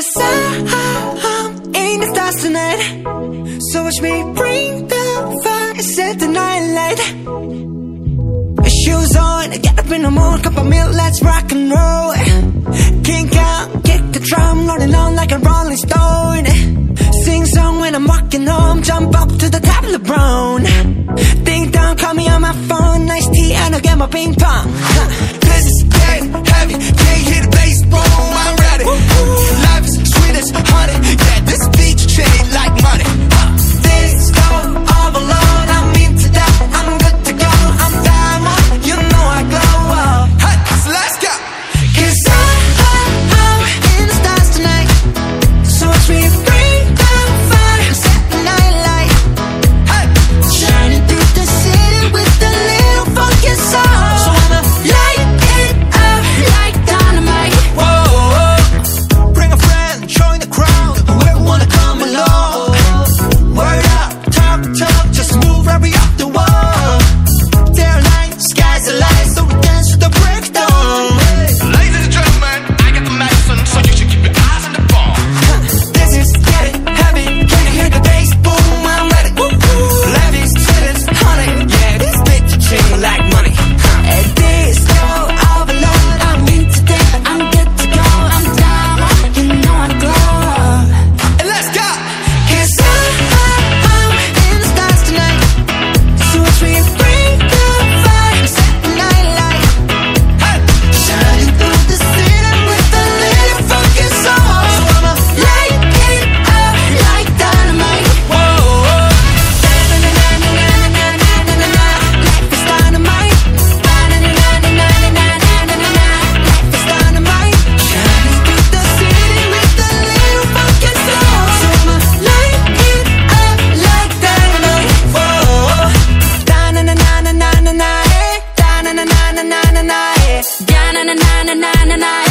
Cause I, am in the stars tonight So watch me bring the fire, set the night light. Shoes on, get up in the morning, cup of milk, let's rock and roll. Kink out, kick the drum, rolling on like a rolling stone. Sing song when I'm walking home, jump up to the top of LeBron Ding dong, call me on my phone, nice tea and I'll get my ping pong. Huh. This is getting heavy, can't hear the bass, boom, I'm ready. Woo -hoo. na na na na na na